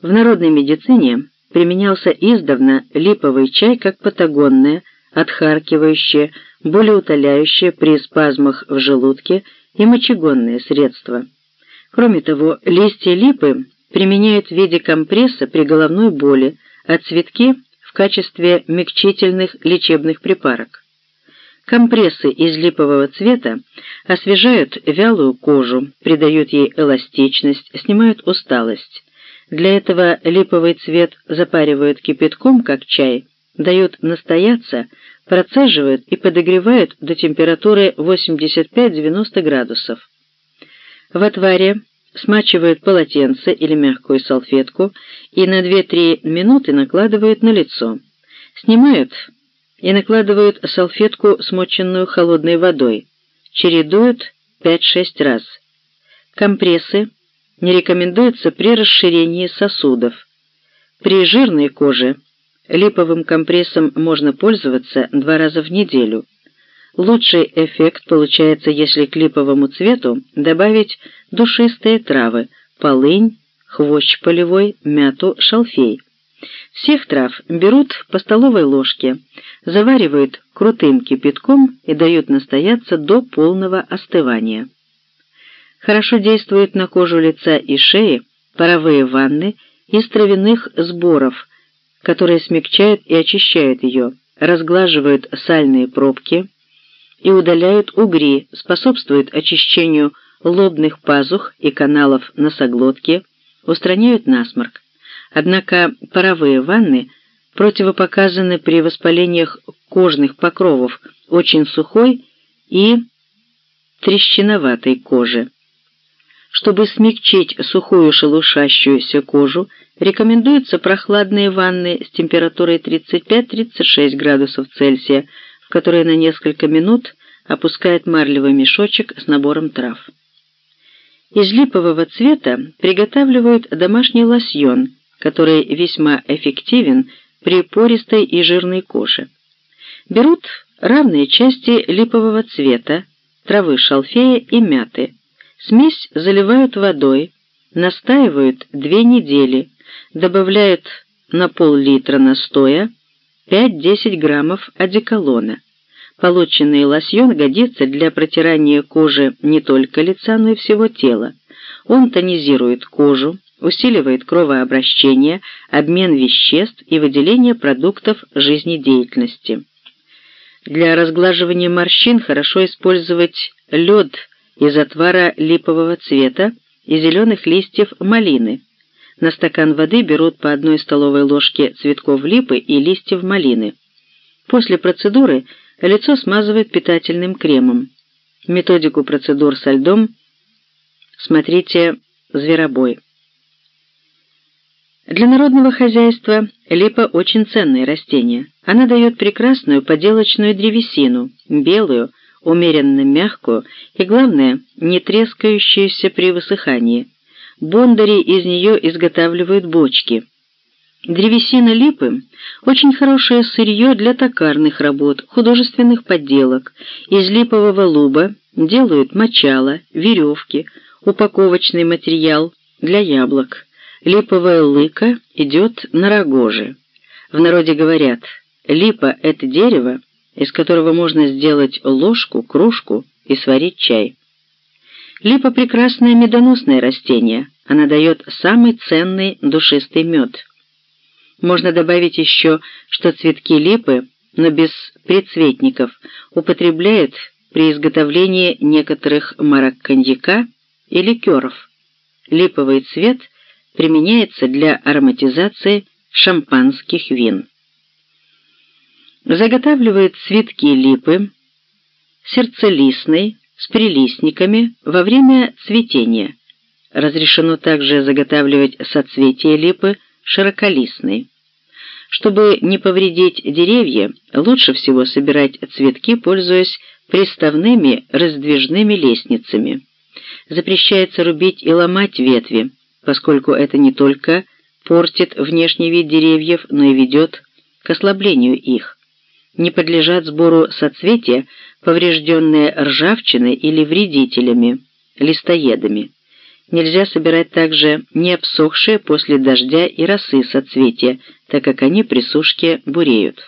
В народной медицине применялся издавна липовый чай как патагонное, отхаркивающее, болеутоляющее при спазмах в желудке и мочегонное средство. Кроме того, листья липы применяют в виде компресса при головной боли, а цветки – в качестве мягчительных лечебных припарок. Компрессы из липового цвета освежают вялую кожу, придают ей эластичность, снимают усталость. Для этого липовый цвет запаривают кипятком, как чай, дают настояться, процеживают и подогревают до температуры 85-90 градусов. В отваре смачивают полотенце или мягкую салфетку и на 2-3 минуты накладывают на лицо. Снимают и накладывают салфетку, смоченную холодной водой. Чередуют 5-6 раз. Компрессы не рекомендуются при расширении сосудов. При жирной коже липовым компрессом можно пользоваться два раза в неделю. Лучший эффект получается, если к липовому цвету добавить душистые травы – полынь, хвощ полевой, мяту, шалфей. Всех трав берут по столовой ложке, заваривают крутым кипятком и дают настояться до полного остывания. Хорошо действуют на кожу лица и шеи паровые ванны из травяных сборов, которые смягчают и очищают ее, разглаживают сальные пробки и удаляют угри, способствуют очищению лобных пазух и каналов носоглотки, устраняют насморк. Однако паровые ванны противопоказаны при воспалениях кожных покровов очень сухой и трещиноватой кожи. Чтобы смягчить сухую шелушащуюся кожу, рекомендуются прохладные ванны с температурой 35-36 градусов Цельсия, в которые на несколько минут опускает марлевый мешочек с набором трав. Из липового цвета приготавливают домашний лосьон, который весьма эффективен при пористой и жирной коже. Берут равные части липового цвета, травы шалфея и мяты. Смесь заливают водой, настаивают две недели, добавляют на пол-литра настоя 5-10 граммов одеколона. Полученный лосьон годится для протирания кожи не только лица, но и всего тела. Он тонизирует кожу, усиливает кровообращение, обмен веществ и выделение продуктов жизнедеятельности. Для разглаживания морщин хорошо использовать лед из отвара липового цвета и зеленых листьев малины. На стакан воды берут по одной столовой ложке цветков липы и листьев малины. После процедуры лицо смазывают питательным кремом. Методику процедур со льдом смотрите «Зверобой». Для народного хозяйства липа очень ценное растение. Она дает прекрасную поделочную древесину, белую, умеренно мягкую и, главное, не трескающуюся при высыхании. Бондари из нее изготавливают бочки – Древесина липы – очень хорошее сырье для токарных работ, художественных подделок. Из липового луба делают мочало, веревки, упаковочный материал для яблок. Липовая лыка идет на рогожи. В народе говорят, липа – это дерево, из которого можно сделать ложку, кружку и сварить чай. Липа – прекрасное медоносное растение, она дает самый ценный душистый мед – можно добавить еще, что цветки липы, но без прицветников, употребляют при изготовлении некоторых марок коньяка и ликеров. Липовый цвет применяется для ароматизации шампанских вин. Заготавливают цветки липы сердцелистной с прилистниками во время цветения. Разрешено также заготавливать соцветия липы широколистный. Чтобы не повредить деревья, лучше всего собирать цветки, пользуясь приставными раздвижными лестницами. Запрещается рубить и ломать ветви, поскольку это не только портит внешний вид деревьев, но и ведет к ослаблению их. Не подлежат сбору соцветия, поврежденные ржавчиной или вредителями, листоедами. Нельзя собирать также не обсохшие после дождя и росы соцветия, так как они при сушке буреют.